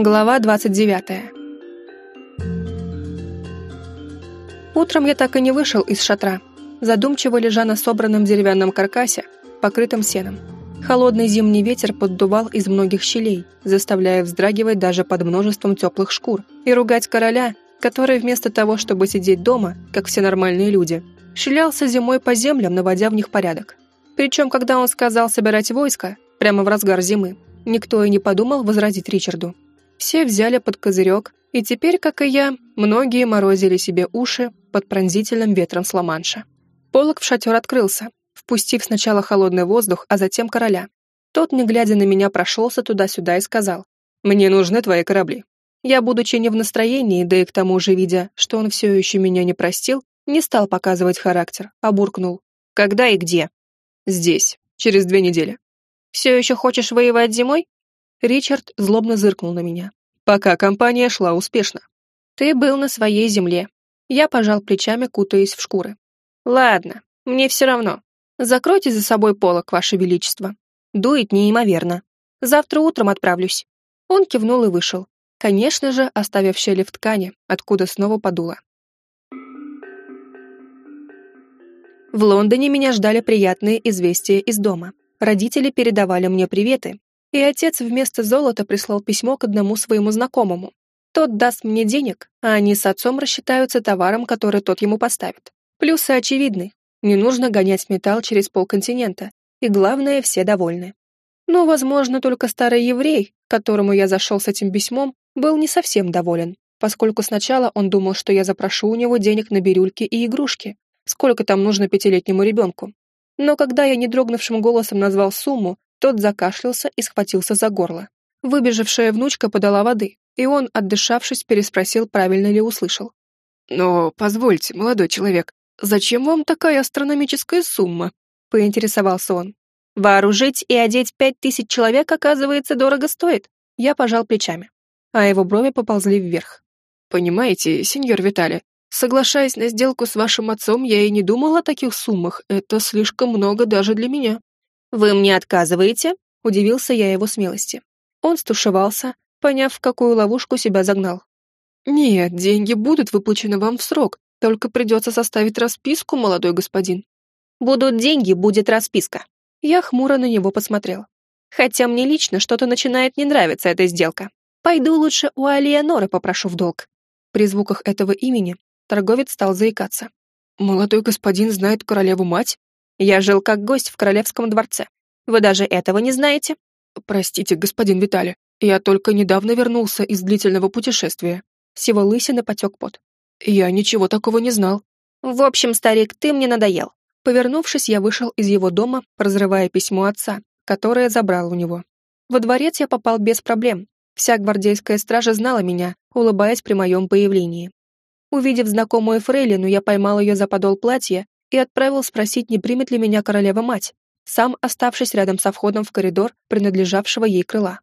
Глава 29. Утром я так и не вышел из шатра, задумчиво лежа на собранном деревянном каркасе, покрытом сеном. Холодный зимний ветер поддувал из многих щелей, заставляя вздрагивать даже под множеством теплых шкур, и ругать короля, который вместо того, чтобы сидеть дома, как все нормальные люди, шлялся зимой по землям, наводя в них порядок. Причем, когда он сказал собирать войско, прямо в разгар зимы, никто и не подумал возразить Ричарду. Все взяли под козырек, и теперь, как и я, многие морозили себе уши под пронзительным ветром с Ла-Манша. Полок в шатер открылся, впустив сначала холодный воздух, а затем короля. Тот, не глядя на меня, прошелся туда-сюда и сказал, «Мне нужны твои корабли». Я, будучи не в настроении, да и к тому же видя, что он все еще меня не простил, не стал показывать характер, а буркнул. «Когда и где?» «Здесь, через две недели». «Все еще хочешь воевать зимой?» Ричард злобно зыркнул на меня. Пока компания шла успешно. Ты был на своей земле. Я пожал плечами, кутаясь в шкуры. Ладно, мне все равно. Закройте за собой полок, ваше величество. Дует неимоверно. Завтра утром отправлюсь. Он кивнул и вышел. Конечно же, оставив щели в ткани, откуда снова подуло. В Лондоне меня ждали приятные известия из дома. Родители передавали мне приветы, и отец вместо золота прислал письмо к одному своему знакомому. Тот даст мне денег, а они с отцом рассчитаются товаром, который тот ему поставит. Плюсы очевидны. Не нужно гонять металл через полконтинента. И главное, все довольны. Но, возможно, только старый еврей, которому я зашел с этим письмом, был не совсем доволен, поскольку сначала он думал, что я запрошу у него денег на бирюльки и игрушки, сколько там нужно пятилетнему ребенку. Но когда я недрогнувшим голосом назвал сумму, тот закашлялся и схватился за горло. Выбежавшая внучка подала воды, и он, отдышавшись, переспросил, правильно ли услышал. «Но позвольте, молодой человек, зачем вам такая астрономическая сумма?» — поинтересовался он. «Вооружить и одеть пять тысяч человек, оказывается, дорого стоит». Я пожал плечами, а его брови поползли вверх. «Понимаете, сеньор Витали, соглашаясь на сделку с вашим отцом, я и не думал о таких суммах, это слишком много даже для меня». «Вы мне отказываете?» — удивился я его смелости. Он стушевался, поняв, в какую ловушку себя загнал. «Нет, деньги будут выплачены вам в срок, только придется составить расписку, молодой господин». «Будут деньги, будет расписка». Я хмуро на него посмотрел. Хотя мне лично что-то начинает не нравиться эта сделка. Пойду лучше у Алиеноры попрошу в долг. При звуках этого имени торговец стал заикаться. «Молодой господин знает королеву-мать?» Я жил как гость в королевском дворце. Вы даже этого не знаете? Простите, господин Виталий, я только недавно вернулся из длительного путешествия. С его лысины потек пот. Я ничего такого не знал. В общем, старик, ты мне надоел. Повернувшись, я вышел из его дома, разрывая письмо отца, которое забрал у него. Во дворец я попал без проблем. Вся гвардейская стража знала меня, улыбаясь при моем появлении. Увидев знакомую фрейлину, я поймал ее за подол платья и отправил спросить, не примет ли меня королева-мать, сам оставшись рядом со входом в коридор, принадлежавшего ей крыла.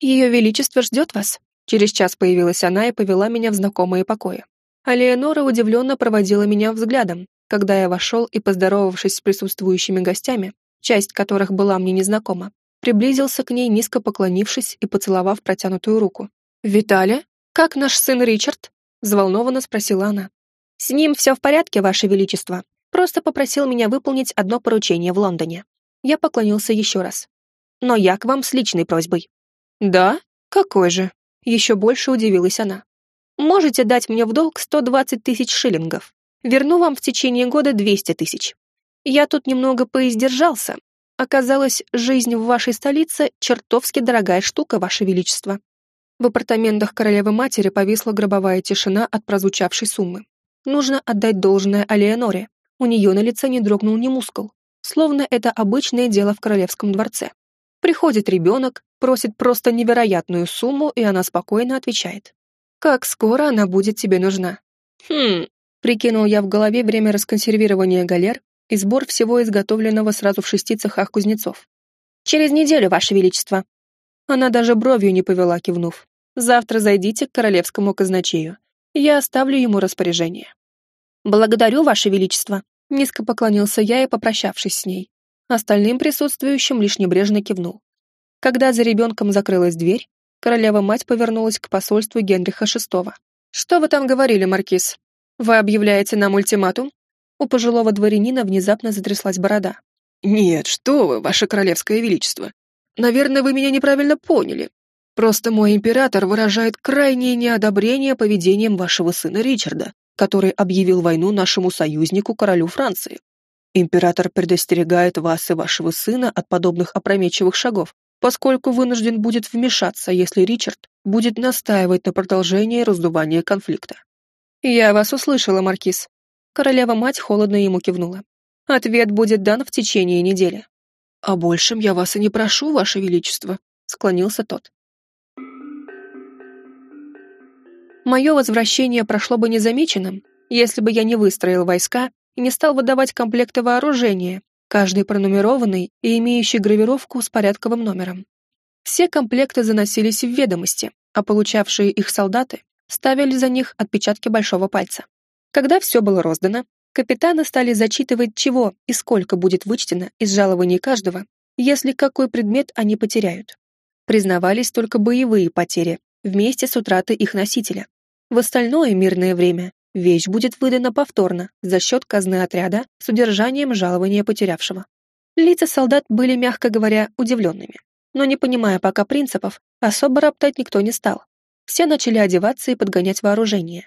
«Ее Величество ждет вас». Через час появилась она и повела меня в знакомые покои. А Леонора удивленно проводила меня взглядом, когда я вошел и, поздоровавшись с присутствующими гостями, часть которых была мне незнакома, приблизился к ней, низко поклонившись и поцеловав протянутую руку. «Виталия? Как наш сын Ричард?» — взволнованно спросила она. «С ним все в порядке, Ваше Величество. Просто попросил меня выполнить одно поручение в Лондоне. Я поклонился еще раз. Но я к вам с личной просьбой. Да? Какой же? Еще больше удивилась она. Можете дать мне в долг 120 тысяч шиллингов. Верну вам в течение года 200 тысяч. Я тут немного поиздержался. Оказалось, жизнь в вашей столице чертовски дорогая штука, ваше величество. В апартаментах королевы-матери повисла гробовая тишина от прозвучавшей суммы. Нужно отдать должное Алеоноре. У нее на лице не дрогнул ни мускул, словно это обычное дело в королевском дворце. Приходит ребенок, просит просто невероятную сумму, и она спокойно отвечает. «Как скоро она будет тебе нужна?» «Хм...» — прикинул я в голове время расконсервирования галер и сбор всего изготовленного сразу в шести цехах кузнецов. «Через неделю, Ваше Величество». Она даже бровью не повела, кивнув. «Завтра зайдите к королевскому казначею. Я оставлю ему распоряжение». «Благодарю, Ваше Величество», Низко поклонился я и, попрощавшись с ней. Остальным присутствующим лишь небрежно кивнул. Когда за ребенком закрылась дверь, Королева-мать повернулась к посольству Генриха VI. «Что вы там говорили, Маркиз? Вы объявляете нам ультиматум?» У пожилого дворянина внезапно затряслась борода. «Нет, что вы, ваше королевское величество. Наверное, вы меня неправильно поняли. Просто мой император выражает крайнее неодобрение поведением вашего сына Ричарда, который объявил войну нашему союзнику, королю Франции. Император предостерегает вас и вашего сына от подобных опрометчивых шагов, поскольку вынужден будет вмешаться, если Ричард будет настаивать на продолжении раздувания конфликта. «Я вас услышала, Маркиз». Королева-мать холодно ему кивнула. «Ответ будет дан в течение недели». «О большем я вас и не прошу, ваше величество», — склонился тот. Мое возвращение прошло бы незамеченным, если бы я не выстроил войска и не стал выдавать комплекты вооружения, каждый пронумерованный и имеющий гравировку с порядковым номером. Все комплекты заносились в ведомости, а получавшие их солдаты ставили за них отпечатки большого пальца. Когда все было роздано, капитаны стали зачитывать, чего и сколько будет вычтено из жалований каждого, если какой предмет они потеряют. Признавались только боевые потери, вместе с утратой их носителя. В остальное мирное время Вещь будет выдана повторно за счет казны отряда с удержанием жалования потерявшего. Лица солдат были, мягко говоря, удивленными. Но не понимая пока принципов, особо роптать никто не стал. Все начали одеваться и подгонять вооружение.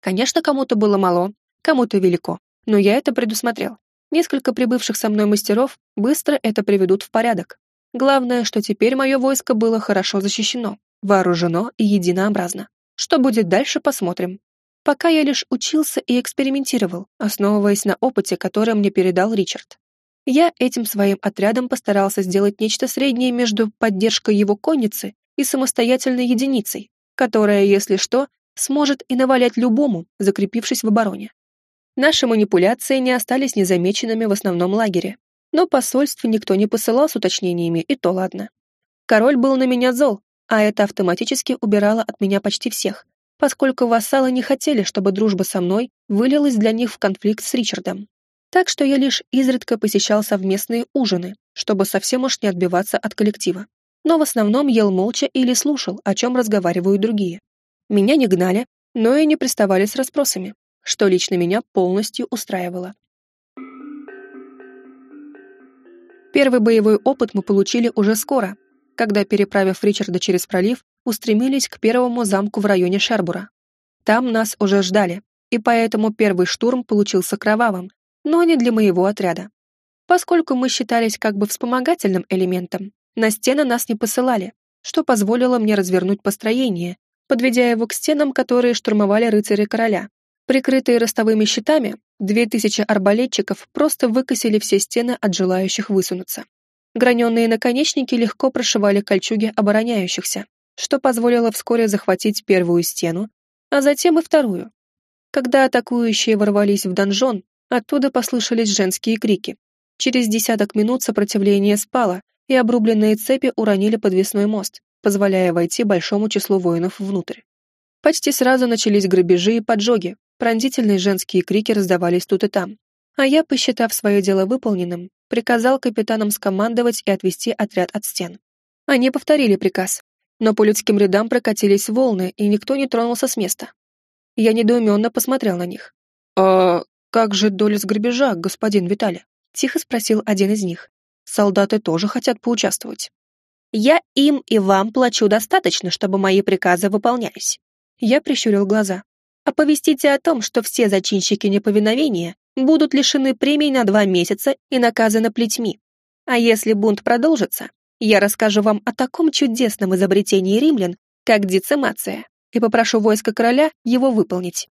Конечно, кому-то было мало, кому-то велико, но я это предусмотрел. Несколько прибывших со мной мастеров быстро это приведут в порядок. Главное, что теперь мое войско было хорошо защищено, вооружено и единообразно. Что будет дальше, посмотрим. Пока я лишь учился и экспериментировал, основываясь на опыте, который мне передал Ричард. Я этим своим отрядом постарался сделать нечто среднее между поддержкой его конницы и самостоятельной единицей, которая, если что, сможет и навалять любому, закрепившись в обороне. Наши манипуляции не остались незамеченными в основном лагере, но посольство никто не посылал с уточнениями, и то ладно. Король был на меня зол, а это автоматически убирало от меня почти всех, поскольку вассалы не хотели, чтобы дружба со мной вылилась для них в конфликт с Ричардом. Так что я лишь изредка посещал совместные ужины, чтобы совсем уж не отбиваться от коллектива. Но в основном ел молча или слушал, о чем разговаривают другие. Меня не гнали, но и не приставали с расспросами, что лично меня полностью устраивало. Первый боевой опыт мы получили уже скоро, когда, переправив Ричарда через пролив, устремились к первому замку в районе Шербура. Там нас уже ждали, и поэтому первый штурм получился кровавым, но не для моего отряда. Поскольку мы считались как бы вспомогательным элементом, на стены нас не посылали, что позволило мне развернуть построение, подведя его к стенам, которые штурмовали рыцари короля. Прикрытые ростовыми щитами, две тысячи арбалетчиков просто выкосили все стены от желающих высунуться. Граненые наконечники легко прошивали кольчуги обороняющихся, что позволило вскоре захватить первую стену, а затем и вторую. Когда атакующие ворвались в донжон, оттуда послышались женские крики. Через десяток минут сопротивление спало, и обрубленные цепи уронили подвесной мост, позволяя войти большому числу воинов внутрь. Почти сразу начались грабежи и поджоги, пронзительные женские крики раздавались тут и там. А я, посчитав свое дело выполненным, приказал капитанам скомандовать и отвести отряд от стен. Они повторили приказ, но по людским рядам прокатились волны, и никто не тронулся с места. Я недоуменно посмотрел на них. «А как же доля с грабежа, господин Виталий?» — тихо спросил один из них. «Солдаты тоже хотят поучаствовать». «Я им и вам плачу достаточно, чтобы мои приказы выполнялись». Я прищурил глаза. «Оповестите о том, что все зачинщики неповиновения будут лишены премий на два месяца и наказаны плетьми. А если бунт продолжится, я расскажу вам о таком чудесном изобретении римлян, как децимация, и попрошу войска короля его выполнить.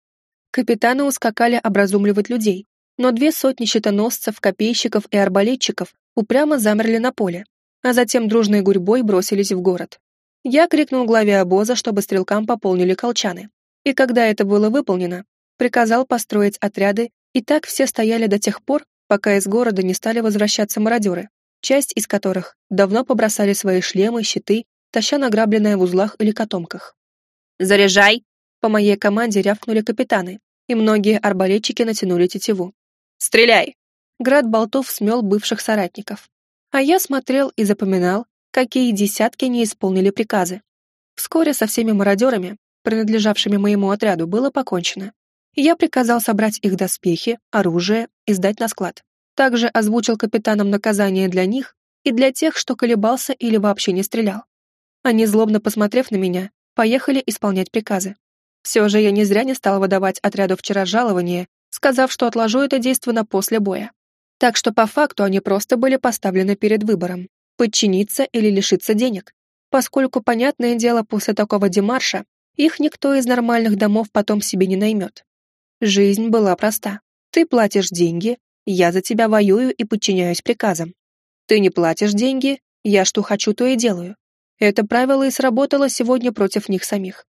Капитаны ускакали образумливать людей, но две сотни щитоносцев, копейщиков и арбалетчиков упрямо замерли на поле, а затем дружной гурьбой бросились в город. Я крикнул главе обоза, чтобы стрелкам пополнили колчаны. И когда это было выполнено, приказал построить отряды и так все стояли до тех пор, пока из города не стали возвращаться мародеры, часть из которых давно побросали свои шлемы, щиты, таща награбленное в узлах или котомках. «Заряжай!» По моей команде рявкнули капитаны, и многие арбалетчики натянули тетиву. «Стреляй!» Град болтов смел бывших соратников. А я смотрел и запоминал, какие десятки не исполнили приказы. Вскоре со всеми мародерами, принадлежавшими моему отряду, было покончено. Я приказал собрать их доспехи, оружие и сдать на склад. Также озвучил капитанам наказание для них и для тех, что колебался или вообще не стрелял. Они, злобно посмотрев на меня, поехали исполнять приказы. Все же я не зря не стал выдавать отряду вчера жалование, сказав, что отложу это действо на после боя. Так что по факту они просто были поставлены перед выбором – подчиниться или лишиться денег, поскольку, понятное дело, после такого демарша их никто из нормальных домов потом себе не наймет. Жизнь была проста. Ты платишь деньги, я за тебя воюю и подчиняюсь приказам. Ты не платишь деньги, я что хочу, то и делаю. Это правило и сработало сегодня против них самих.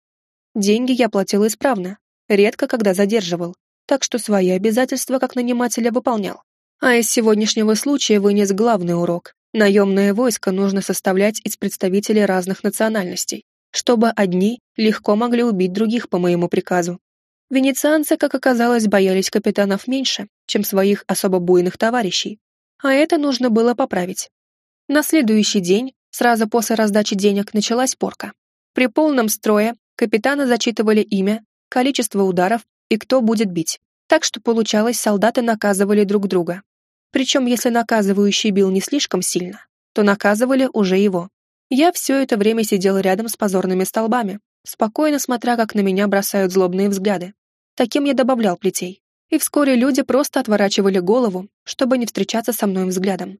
Деньги я платил исправно, редко когда задерживал, так что свои обязательства как нанимателя выполнял. А из сегодняшнего случая вынес главный урок. Наемное войско нужно составлять из представителей разных национальностей, чтобы одни легко могли убить других по моему приказу. Венецианцы, как оказалось, боялись капитанов меньше, чем своих особо буйных товарищей. А это нужно было поправить. На следующий день, сразу после раздачи денег, началась порка. При полном строе капитаны зачитывали имя, количество ударов и кто будет бить. Так что получалось, солдаты наказывали друг друга. Причем, если наказывающий бил не слишком сильно, то наказывали уже его. Я все это время сидел рядом с позорными столбами, спокойно смотря, как на меня бросают злобные взгляды. Таким я добавлял плетей. И вскоре люди просто отворачивали голову, чтобы не встречаться со мной взглядом.